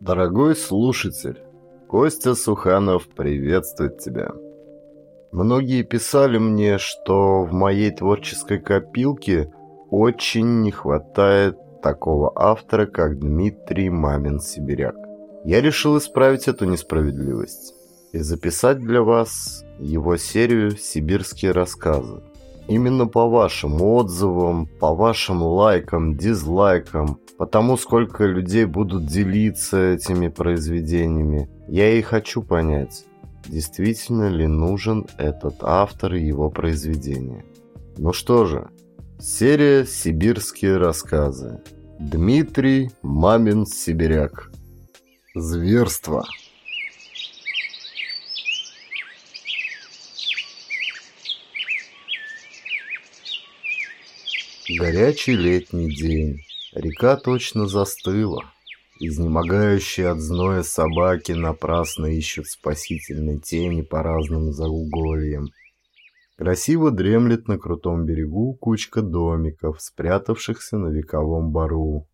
Дорогой слушатель, Костя Суханов приветствует тебя. Многие писали мне, что в моей творческой копилке очень не хватает такого автора, как Дмитрий Мамин-Сибиряк. Я решил исправить эту несправедливость и записать для вас его серию «Сибирские рассказы». Именно по вашим отзывам, по вашим лайкам, дизлайкам, по тому, сколько людей будут делиться этими произведениями, я и хочу понять, действительно ли нужен этот автор и его произведение. Ну что же, серия «Сибирские рассказы». Дмитрий Мамин-Сибиряк. Зверство. Горячий летний день. Река точно застыла. Изнемогающие от зноя собаки напрасно ищут спасительной тени по разным заугольям. Красиво дремлет на крутом берегу кучка домиков, спрятавшихся на вековом бару.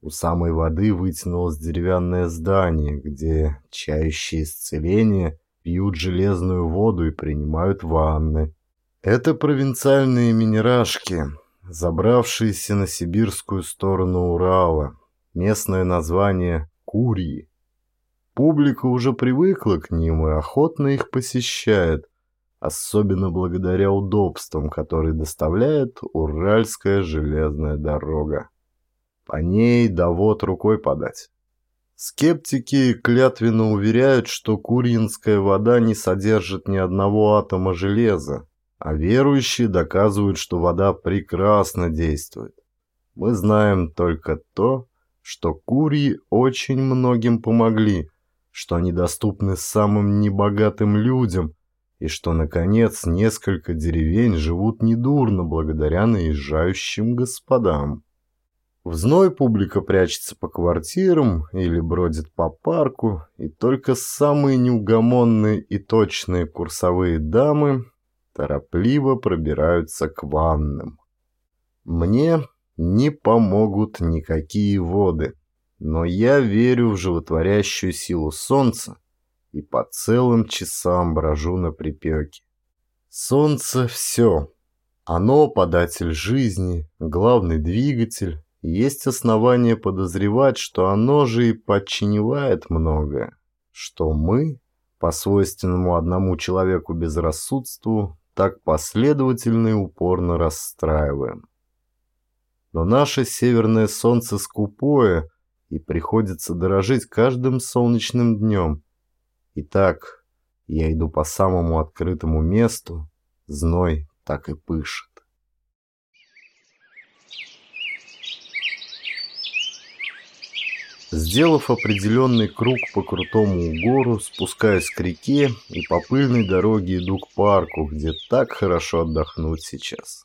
У самой воды вытянулось деревянное здание, где чающие исцеления пьют железную воду и принимают ванны. Это провинциальные минерашки, забравшиеся на сибирскую сторону Урала. Местное название Курьи. Публика уже привыкла к ним и охотно их посещает, особенно благодаря удобствам, которые доставляет Уральская железная дорога. По ней да вот рукой подать. Скептики клятвенно уверяют, что Курьинская вода не содержит ни одного атома железа, а верующие доказывают, что вода прекрасно действует. Мы знаем только то, что курьи очень многим помогли, что они доступны самым небогатым людям, и что, наконец, несколько деревень живут недурно благодаря наезжающим господам. В зной публика прячется по квартирам или бродит по парку, и только самые неугомонные и точные курсовые дамы торопливо пробираются к ваннам. Мне не помогут никакие воды, но я верю в животворящую силу солнца и по целым часам брожу на припеке. Солнце — все. Оно — податель жизни, главный двигатель, есть основания подозревать, что оно же и подчинивает многое, что мы, по свойственному одному человеку безрассудству, так последовательно и упорно расстраиваем. Но наше северное солнце скупое, и приходится дорожить каждым солнечным днем. Итак, я иду по самому открытому месту, зной так и пышет. Сделав определенный круг по крутому гору, спускаюсь к реке и по пыльной дороге иду к парку, где так хорошо отдохнуть сейчас.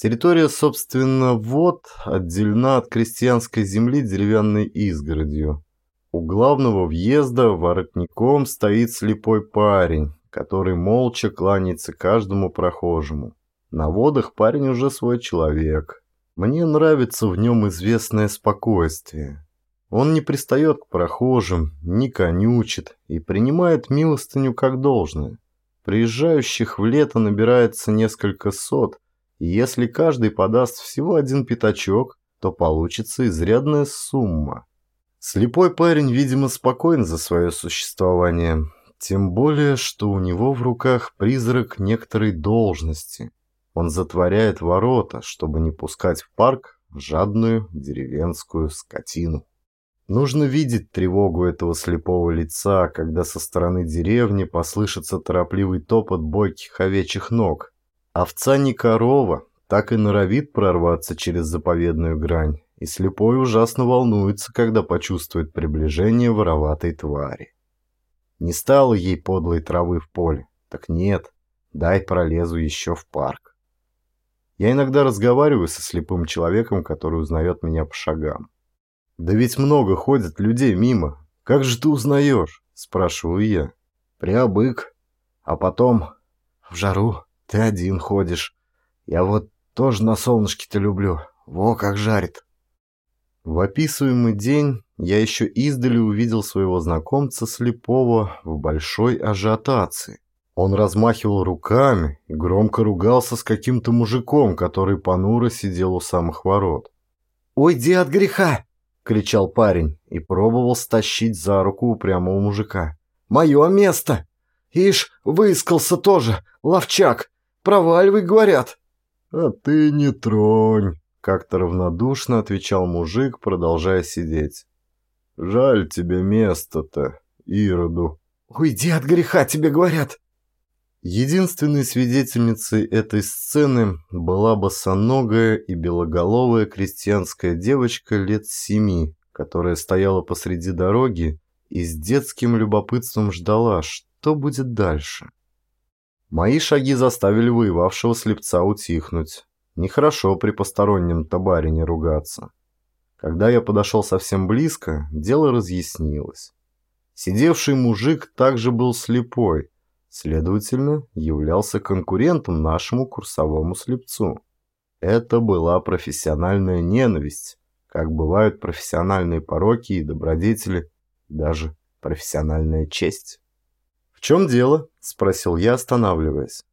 Территория, собственно, вот отделена от крестьянской земли деревянной изгородью. У главного въезда воротником стоит слепой парень, который молча кланяется каждому прохожему. На водах парень уже свой человек. Мне нравится в нем известное спокойствие. Он не пристает к прохожим, не конючит и принимает милостыню как должное. Приезжающих в лето набирается несколько сот, и если каждый подаст всего один пятачок, то получится изрядная сумма. Слепой парень, видимо, спокоен за свое существование, тем более, что у него в руках призрак некоторой должности. Он затворяет ворота, чтобы не пускать в парк жадную деревенскую скотину. Нужно видеть тревогу этого слепого лица, когда со стороны деревни послышится торопливый топот бойких овечьих ног. Овца не корова, так и норовит прорваться через заповедную грань, и слепой ужасно волнуется, когда почувствует приближение вороватой твари. Не стало ей подлой травы в поле, так нет, дай пролезу еще в парк. Я иногда разговариваю со слепым человеком, который узнает меня по шагам. «Да ведь много ходят людей мимо. Как же ты узнаешь?» – спрашиваю я. «Приобык. А потом в жару ты один ходишь. Я вот тоже на солнышке-то люблю. Во как жарит». В описываемый день я еще издали увидел своего знакомца слепого в большой ажиотации. Он размахивал руками и громко ругался с каким-то мужиком, который понуро сидел у самых ворот. «Уйди от греха!» — кричал парень и пробовал стащить за руку упрямого мужика. «Мое место! Ишь, выискался тоже, ловчак! Проваливай, говорят!» «А ты не тронь!» Как-то равнодушно отвечал мужик, продолжая сидеть. «Жаль тебе место-то, Ироду». «Уйди от греха, тебе говорят!» Единственной свидетельницей этой сцены была босоногая и белоголовая крестьянская девочка лет семи, которая стояла посреди дороги и с детским любопытством ждала, что будет дальше. Мои шаги заставили воевавшего слепца утихнуть. Нехорошо при постороннем табарине ругаться. Когда я подошел совсем близко, дело разъяснилось. Сидевший мужик также был слепой, следовательно, являлся конкурентом нашему курсовому слепцу. Это была профессиональная ненависть, как бывают профессиональные пороки и добродетели, даже профессиональная честь. «В чем дело?» – спросил я, останавливаясь.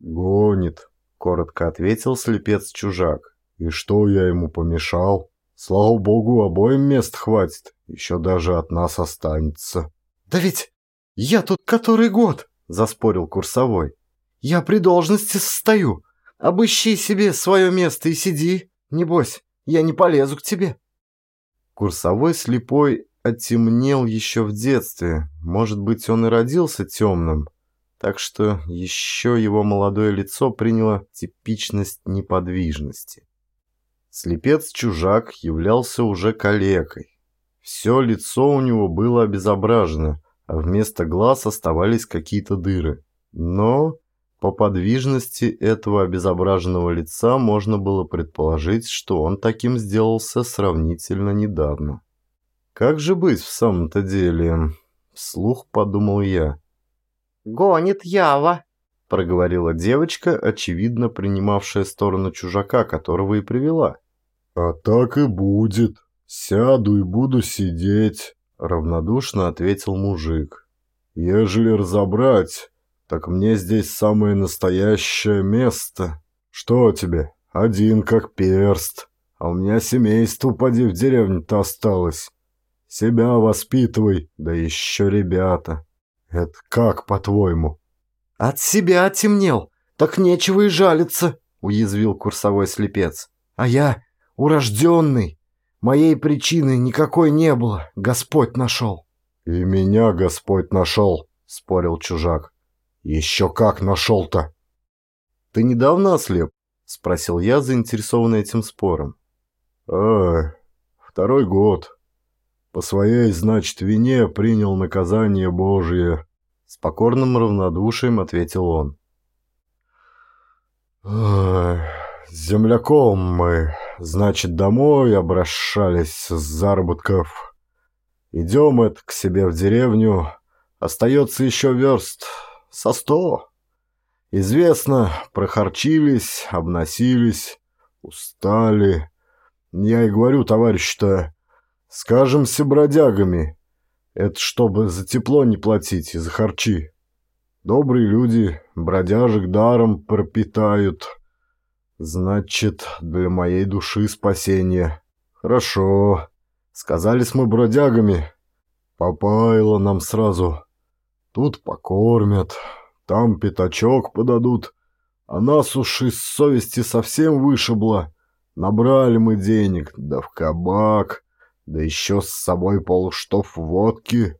«Гонит», коротко ответил слепец-чужак. И что я ему помешал? Слава богу, обоим мест хватит, еще даже от нас останется. Да ведь я тут который год, заспорил курсовой. Я при должности состою. Обыщи себе свое место и сиди. Небось, я не полезу к тебе. Курсовой слепой оттемнел еще в детстве. Может быть, он и родился темным, так что еще его молодое лицо приняло типичность неподвижности. Слепец-чужак являлся уже калекой. Все лицо у него было обезображено, вместо глаз оставались какие-то дыры. Но по подвижности этого обезображенного лица можно было предположить, что он таким сделался сравнительно недавно. «Как же быть в самом-то деле?» — вслух подумал я. «Гонит Ява», — проговорила девочка, очевидно принимавшая сторону чужака, которого и привела. «А так и будет. Сяду и буду сидеть», — равнодушно ответил мужик. «Ежели разобрать, так мне здесь самое настоящее место. Что тебе? Один как перст. А у меня семейство, поди, в деревне-то осталось. Себя воспитывай, да еще ребята». «Это как, по-твоему?» «От себя отемнел, так нечего и жалиться», — уязвил курсовой слепец. «А я урожденный. Моей причины никакой не было, Господь нашел». «И меня Господь нашел», — спорил чужак. «Еще как нашел-то!» «Ты недавно ослеп?» — спросил я, заинтересованный этим спором. «А, второй год», по своей, значит, вине принял наказание Божие. С покорным равнодушием ответил он. земляком мы, значит, домой обращались с заработков. Идем это к себе в деревню, остается еще верст со сто. Известно, прохорчились, обносились, устали. Я и говорю, товарищ-то, Скажемся бродягами. Это чтобы за тепло не платить и за харчи. Добрые люди бродяжек даром пропитают. Значит, для моей души спасение. Хорошо. Сказались мы бродягами. Попаяло нам сразу. Тут покормят, там пятачок подадут. А нас уж из совести совсем вышибло. Набрали мы денег, да в кабак да еще с собой полштов водки.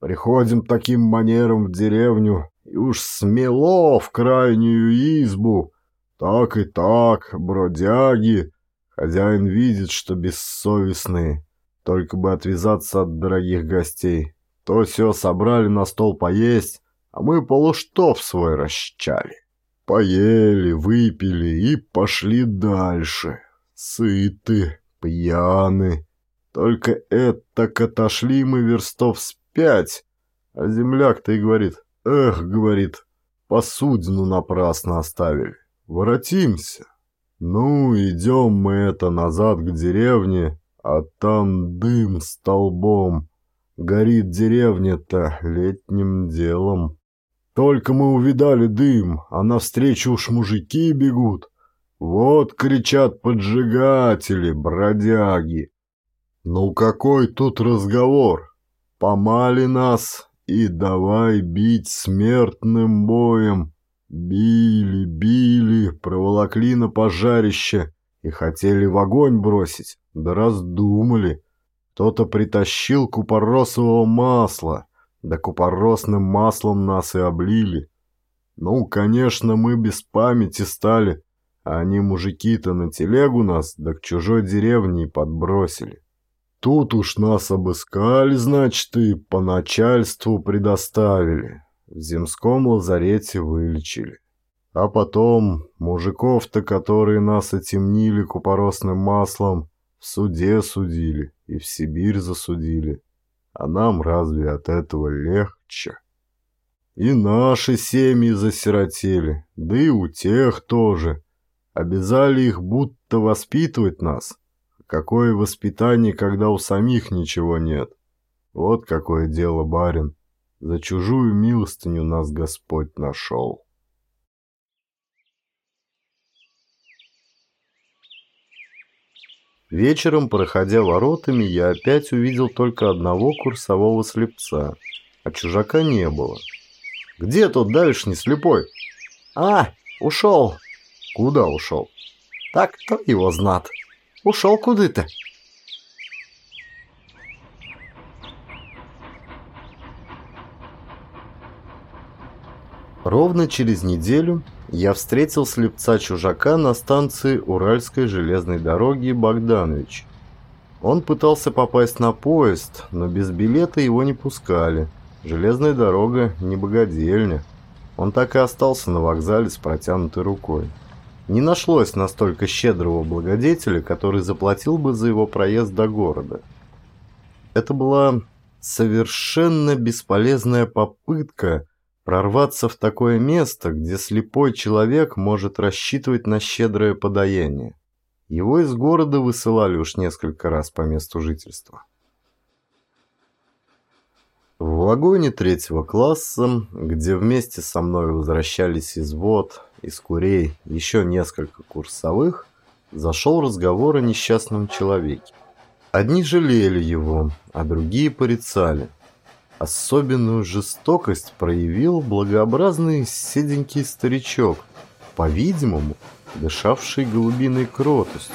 Приходим таким манером в деревню, и уж смело в крайнюю избу. Так и так, бродяги. Хозяин видит, что бессовестные, только бы отвязаться от дорогих гостей. То все собрали на стол поесть, а мы полуштов свой расчали. Поели, выпили и пошли дальше. Сыты, пьяны. Только это отошли мы верстов с пять. А земляк-то и говорит, эх, говорит, посудину напрасно оставили. Воротимся. Ну, идем мы это назад к деревне, а там дым столбом. Горит деревня-то летним делом. Только мы увидали дым, а навстречу уж мужики бегут. Вот кричат поджигатели, бродяги. Ну какой тут разговор? Помали нас и давай бить смертным боем. Били, били, проволокли на пожарище и хотели в огонь бросить, да раздумали. Кто-то притащил купоросового масла, да купоросным маслом нас и облили. Ну, конечно, мы без памяти стали, а они, мужики-то, на телегу нас, да к чужой деревне и подбросили. Тут уж нас обыскали, значит, и по начальству предоставили. В земском лазарете вылечили. А потом мужиков-то, которые нас отемнили купоросным маслом, в суде судили и в Сибирь засудили. А нам разве от этого легче? И наши семьи засиротели, да и у тех тоже. Обязали их будто воспитывать нас. Какое воспитание, когда у самих ничего нет? Вот какое дело, барин. За чужую милостыню нас Господь нашел. Вечером, проходя воротами, я опять увидел только одного курсового слепца, а чужака не было. «Где тот давишний слепой?» «А, ушел!» «Куда ушел?» «Так кто его знат? Ушел куда-то!» Ровно через неделю я встретил слепца-чужака на станции Уральской железной дороги Богданович. Он пытался попасть на поезд, но без билета его не пускали. Железная дорога не богадельня. Он так и остался на вокзале с протянутой рукой. Не нашлось настолько щедрого благодетеля, который заплатил бы за его проезд до города. Это была совершенно бесполезная попытка Прорваться в такое место, где слепой человек может рассчитывать на щедрое подаяние. Его из города высылали уж несколько раз по месту жительства. В вагоне третьего класса, где вместе со мной возвращались из вод, из курей, еще несколько курсовых, зашел разговор о несчастном человеке. Одни жалели его, а другие порицали – Особенную жестокость проявил благообразный седенький старичок, по-видимому, дышавший голубиной кротостью.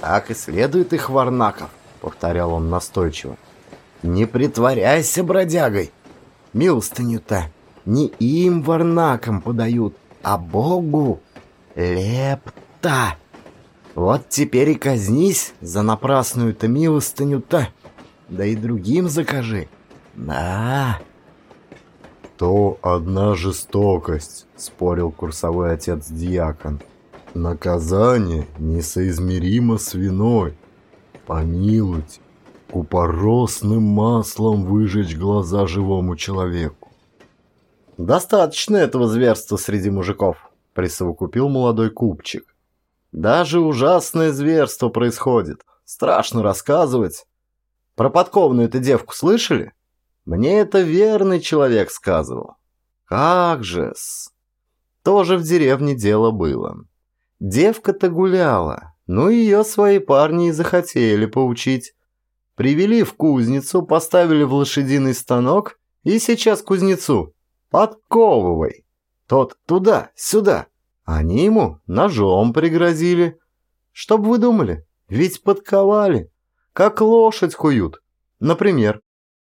«Так и следует их, Варнаков», — повторял он настойчиво. «Не притворяйся бродягой. Милостыню-то не им, Варнакам, подают, а Богу. Лепта!» Вот теперь и казнись за напрасную-то милостыню-то. Да и другим закажи. Да. То одна жестокость, спорил курсовой отец-диакон. Наказание несоизмеримо с виной. Помилуйте, купоросным маслом выжечь глаза живому человеку. «Достаточно этого зверства среди мужиков», — присовокупил молодой купчик. Даже ужасное зверство происходит. Страшно рассказывать. Про подкованную-то девку слышали? Мне это верный человек сказывал. Как же-с. Тоже в деревне дело было. Девка-то гуляла, но ее свои парни и захотели поучить. Привели в кузницу, поставили в лошадиный станок, и сейчас кузнецу подковывай. Тот туда, сюда, они ему ножом пригрозили. Что бы вы думали? Ведь подковали. Как лошадь куют. Например,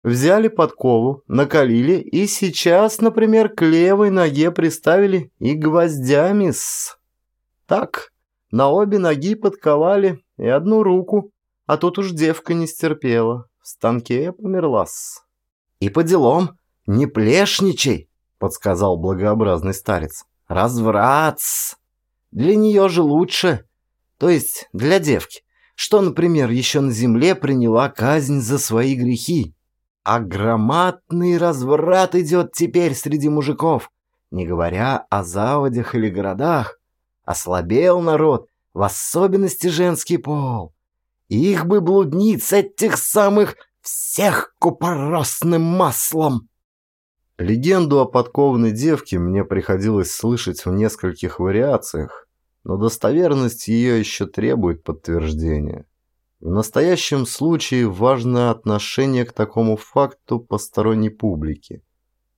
взяли подкову, накалили и сейчас, например, к левой ноге приставили и гвоздями с... Так, на обе ноги подковали и одну руку, а тут уж девка не стерпела. В станке померла-с. И по делам, не плешничай, подсказал благообразный старец. Разврат. Для нее же лучше. То есть для девки, что, например, еще на земле приняла казнь за свои грехи. А громадный разврат идет теперь среди мужиков. не говоря о заводях или городах. Ослабел народ, в особенности женский пол. Их бы блудниц этих самых всех купоросным маслом. Легенду о подкованной девке мне приходилось слышать в нескольких вариациях, но достоверность ее еще требует подтверждения. В настоящем случае важно отношение к такому факту посторонней публики.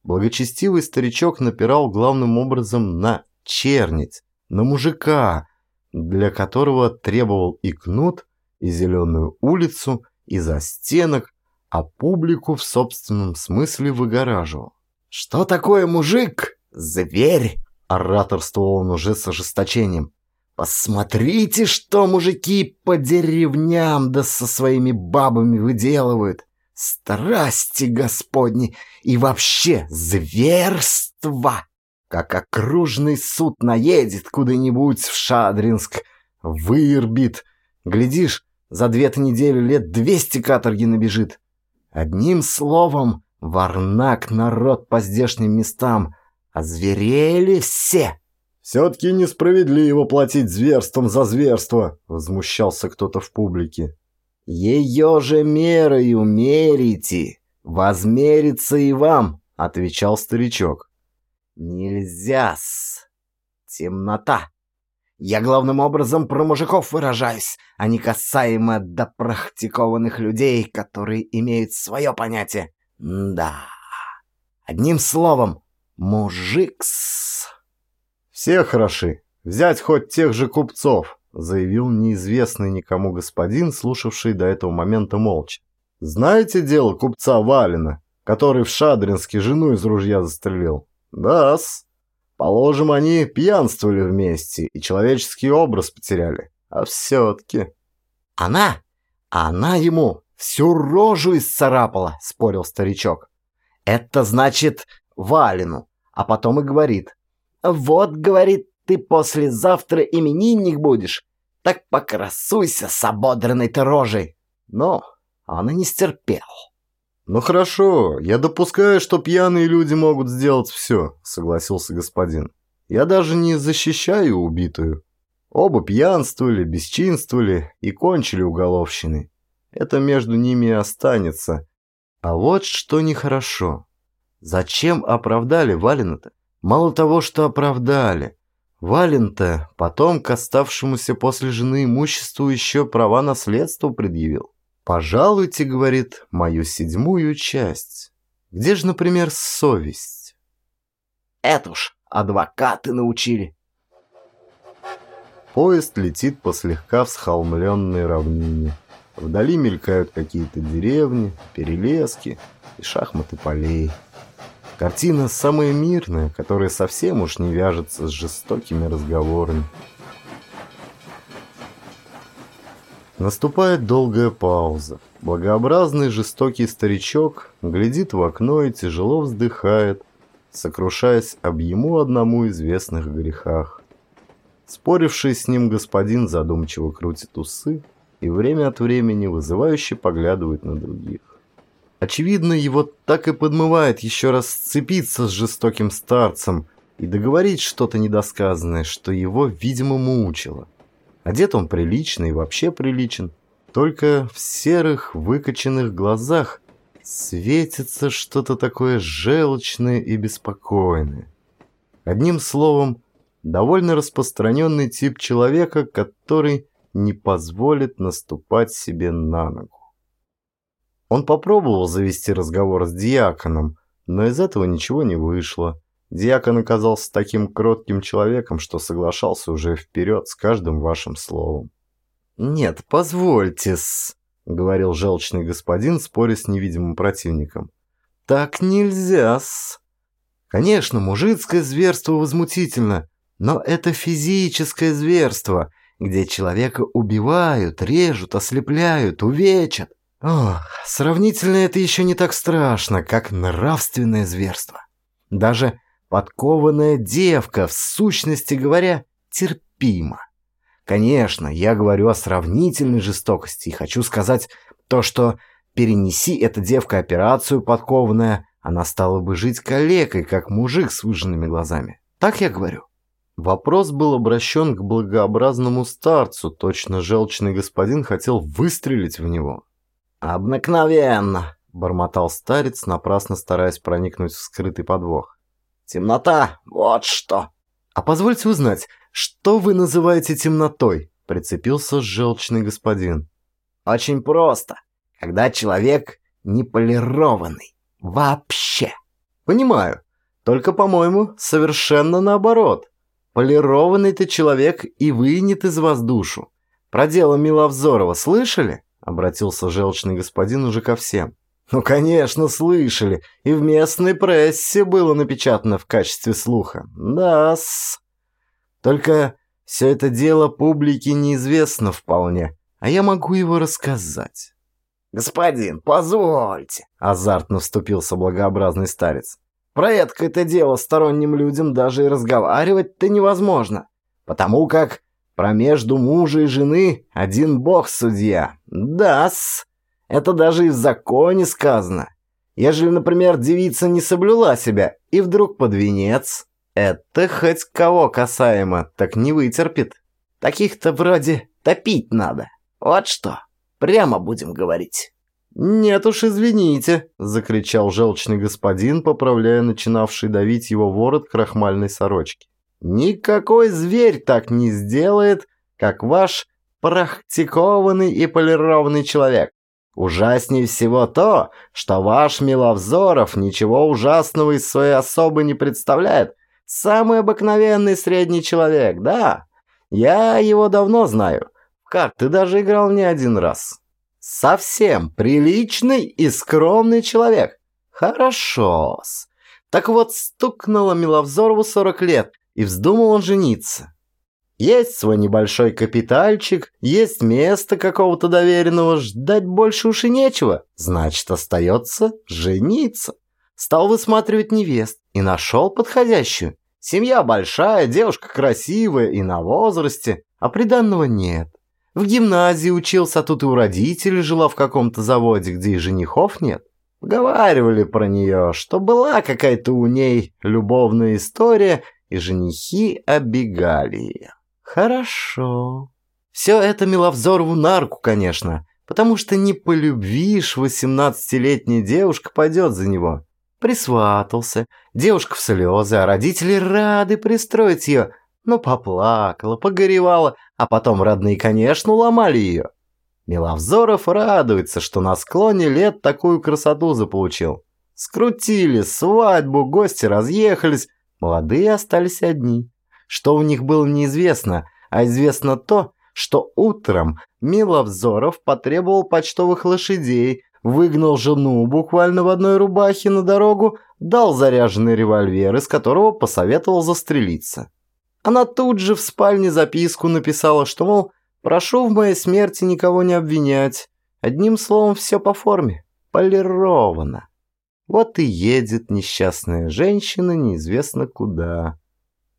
Благочестивый старичок напирал главным образом на чернить, на мужика, для которого требовал и кнут, и зеленую улицу, и застенок, а публику в собственном смысле выгораживал. «Что такое мужик? Зверь!» — ораторствовал он уже с ожесточением. «Посмотрите, что мужики по деревням да со своими бабами выделывают! Страсти господни и вообще зверство!» Как окружный суд наедет куда-нибудь в Шадринск, вырбит. Глядишь, за две-то недели лет двести каторги набежит. Одним словом, варнак народ по здешним местам. Озверели все. «Все-таки несправедливо платить зверством за зверство», — возмущался кто-то в публике. «Ее же мерою мерите, возмерится и вам», — отвечал старичок. Нельзя-с. Темнота. Я главным образом про мужиков выражаюсь, а не касаемо до практикованных людей, которые имеют свое понятие. Да. Одним словом, мужикс. Все хороши. Взять хоть тех же купцов, заявил неизвестный никому господин, слушавший до этого момента молча. Знаете дело купца Валина, который в Шадринске жену из ружья застрелил? Да-с. Положим, они пьянствовали вместе и человеческий образ потеряли. А все-таки... Она? Она ему всю рожу исцарапала, спорил старичок. Это значит Валину. А потом и говорит. Вот, говорит, ты послезавтра именинник будешь. Так покрасуйся с ободранной ты рожей. Но он и не стерпел. «Ну хорошо, я допускаю, что пьяные люди могут сделать все», — согласился господин. «Я даже не защищаю убитую. Оба пьянствовали, бесчинствовали и кончили уголовщиной. Это между ними и останется. А вот что нехорошо. Зачем оправдали Валина-то? Мало того, что оправдали. Вален-то потом к оставшемуся после жены имуществу еще права наследства предъявил. «Пожалуйте, — говорит, — мою седьмую часть. Где же, например, совесть?» «Это уж адвокаты научили». Поезд летит по слегка всхолмленной равнине. Вдали мелькают какие-то деревни, перелески и шахматы полей. Картина самая мирная, которая совсем уж не вяжется с жестокими разговорами. Наступает долгая пауза. Благообразный жестокий старичок глядит в окно и тяжело вздыхает, сокрушаясь об ему одному известных грехах. Споривший с ним господин задумчиво крутит усы и время от времени вызывающе поглядывает на других. Очевидно, его так и подмывает еще раз сцепиться с жестоким старцем и договорить что-то недосказанное, что его, видимо, мучило. Одет он прилично и вообще приличен. Только в серых выкоченных глазах светится что-то такое желчное и беспокойное. Одним словом, довольно распространенный тип человека, который не позволит наступать себе на ногу. Он попробовал завести разговор с диаконом, но из этого ничего не вышло. Диакон оказался таким кротким человеком, что соглашался уже вперед с каждым вашим словом. «Нет, позвольте-с», — говорил желчный господин, споря с невидимым противником. «Так нельзя-с. Конечно, мужицкое зверство возмутительно, но это физическое зверство, где человека убивают, режут, ослепляют, увечат. Ох, сравнительно это еще не так страшно, как нравственное зверство. Даже Подкованная девка, в сущности говоря, терпима. Конечно, я говорю о сравнительной жестокости и хочу сказать то, что перенеси эта девка операцию подкованная, она стала бы жить калекой, как мужик с выжженными глазами. Так я говорю? Вопрос был обращен к благообразному старцу, точно желчный господин хотел выстрелить в него. «Обыкновенно!» — бормотал старец, напрасно стараясь проникнуть в скрытый подвох. «Темнота! Вот что!» «А позвольте узнать, что вы называете темнотой?» — прицепился желчный господин. «Очень просто. Когда человек не полированный. Вообще!» «Понимаю. Только, по-моему, совершенно наоборот. Полированный ты человек и вынет из вас душу. Про дело Миловзорова слышали?» Обратился желчный господин уже ко всем. «Ну, конечно, слышали. И в местной прессе было напечатано в качестве слуха. Да-с. Только все это дело публике неизвестно вполне, а я могу его рассказать». «Господин, позвольте!» — азартно вступился благообразный старец. «Про это дело сторонним людям даже и разговаривать-то невозможно, потому как про между мужа и жены один бог судья. Да-с, это даже и в законе сказано. Ежели, например, девица не соблюла себя и вдруг под венец, это хоть кого касаемо, так не вытерпит. Таких-то вроде топить надо. Вот что, прямо будем говорить. «Нет уж, извините», — закричал желчный господин, поправляя начинавший давить его ворот крахмальной сорочки. Никакой зверь так не сделает, как ваш практикованный и полированный человек. Ужаснее всего то, что ваш Миловзоров ничего ужасного из своей особы не представляет. Самый обыкновенный средний человек, да. Я его давно знаю. Как ты даже играл не один раз. Совсем приличный и скромный человек. Хорошо-с. Так вот, стукнуло Миловзорову 40 лет, и вздумал он жениться. Есть свой небольшой капитальчик, есть место какого-то доверенного, ждать больше уж и нечего. Значит, остается жениться. Стал высматривать невест и нашел подходящую. Семья большая, девушка красивая и на возрасте, а приданного нет. В гимназии учился, а тут и у родителей жила в каком-то заводе, где и женихов нет. Говаривали про нее, что была какая-то у ней любовная история – и женихи оббегали ее. Хорошо. Все это Миловзорову на руку, конечно, потому что не по любви девушка пойдет за него. Присватался, девушка в слезы, а родители рады пристроить ее, но поплакала, погоревала, а потом родные, конечно, уломали ее. Миловзоров радуется, что на склоне лет такую красоту заполучил. Скрутили свадьбу, гости разъехались, Молодые остались одни. Что у них было неизвестно, а известно то, что утром Миловзоров потребовал почтовых лошадей, выгнал жену буквально в одной рубахе на дорогу, дал заряженный револьвер, из которого посоветовал застрелиться. Она тут же в спальне записку написала, что, мол, прошу в моей смерти никого не обвинять. Одним словом, все по форме. Полировано. Вот и едет несчастная женщина неизвестно куда.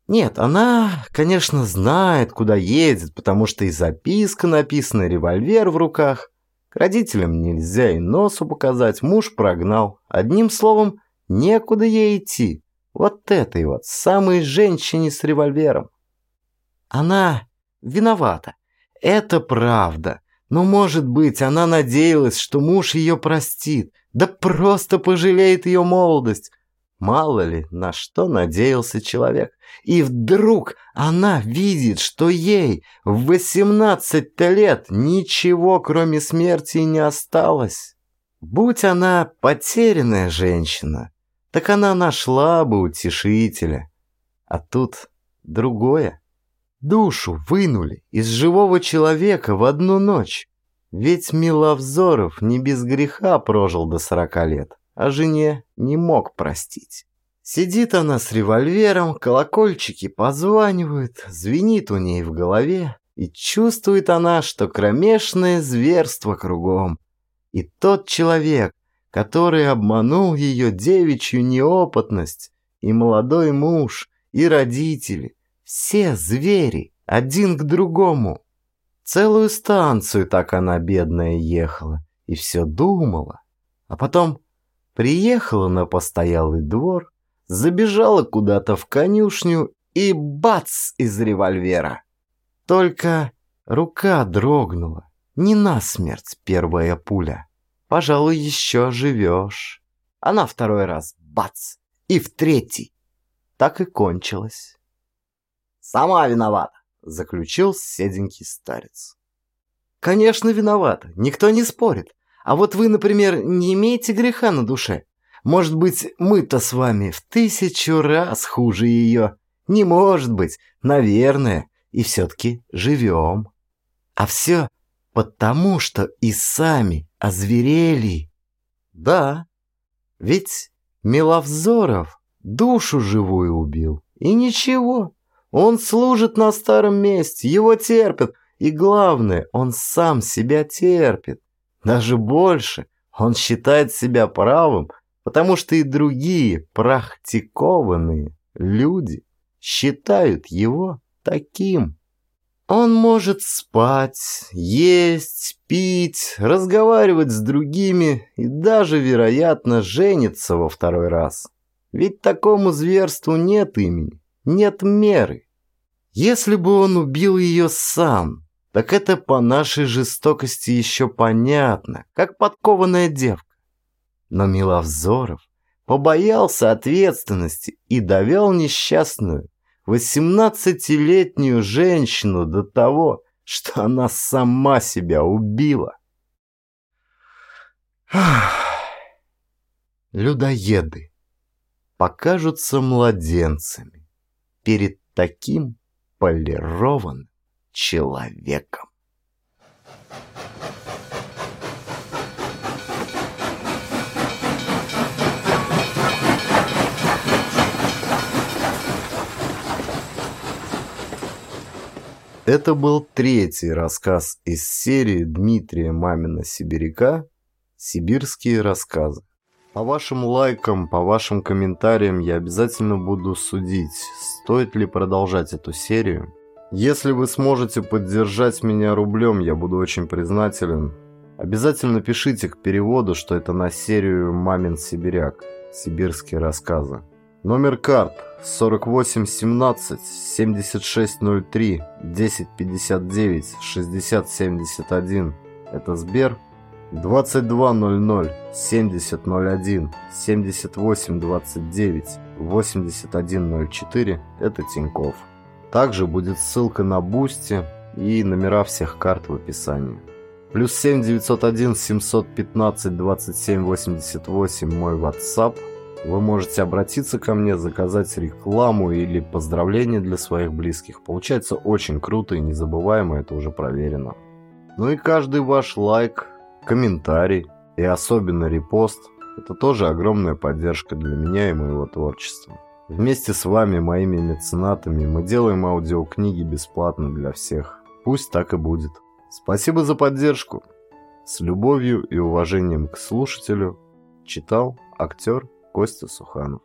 Нет, она, конечно, знает, куда едет, потому что и записка написана, револьвер в руках. К родителям нельзя и носу показать, муж прогнал. Одним словом, некуда ей идти. Вот этой вот, самой женщине с револьвером. Она виновата. Это правда. Но, может быть, она надеялась, что муж ее простит, да просто пожалеет ее молодость. Мало ли, на что надеялся человек. И вдруг она видит, что ей в восемнадцать-то лет ничего, кроме смерти, не осталось. Будь она потерянная женщина, так она нашла бы утешителя. А тут другое. Душу вынули из живого человека в одну ночь. Ведь Миловзоров не без греха прожил до сорока лет, а жене не мог простить. Сидит она с револьвером, колокольчики позванивают, звенит у ней в голове, и чувствует она, что кромешное зверство кругом. И тот человек, который обманул ее девичью неопытность, и молодой муж, и родители, все звери, один к другому. Целую станцию так она, бедная, ехала и все думала. А потом Приехала на постоялый двор, забежала куда-то в конюшню и бац из револьвера. Только рука дрогнула. Не насмерть первая пуля. Пожалуй, еще живешь. А на второй раз бац. И в третий. Так и кончилось. «Сама виновата», — заключил седенький старец. «Конечно, виновата. Никто не спорит. А вот вы, например, не имеете греха на душе. Может быть, мы-то с вами в тысячу раз хуже ее. Не может быть, наверное, и все-таки живем. А все потому, что и сами озверели. Да, ведь Миловзоров душу живую убил. И ничего, он служит на старом месте, его терпят. И главное, он сам себя терпит. Даже больше, он считает себя правым, потому что и другие практикованные люди считают его таким. Он может спать, есть, пить, разговаривать с другими и даже, вероятно, жениться во второй раз. Ведь такому зверству нет имени, нет меры. Если бы он убил ее сам, так это по нашей жестокости еще понятно, как подкованная девка. Но Миловзоров побоялся ответственности и довел несчастную восемнадцатилетнюю женщину до того, что она сама себя убила. Людоеды покажутся младенцами перед таким полированным человеком. Это был третий рассказ из серии Дмитрия Мамина Сибиряка «Сибирские рассказы». По вашим лайкам, по вашим комментариям я обязательно буду судить, стоит ли продолжать эту серию. Если вы сможете поддержать меня рублем, я буду очень признателен. Обязательно пишите к переводу, что это на серию «Мамин Сибиряк» «Сибирские рассказы». Номер карт 4817 7603 1059 6071. Это Сбер. 2200 7001 7829 8104. Это Тиньков. Также будет ссылка на Boosty и номера всех карт в описании. Плюс 7 901 715 27 88 мой WhatsApp – вы можете обратиться ко мне, заказать рекламу или поздравления для своих близких. Получается очень круто и незабываемо, это уже проверено. Ну и каждый ваш лайк, комментарий и особенно репост – это тоже огромная поддержка для меня и моего творчества. Вместе с вами, моими меценатами, мы делаем аудиокниги бесплатно для всех. Пусть так и будет. Спасибо за поддержку. С любовью и уважением к слушателю читал актер Костя Суханов.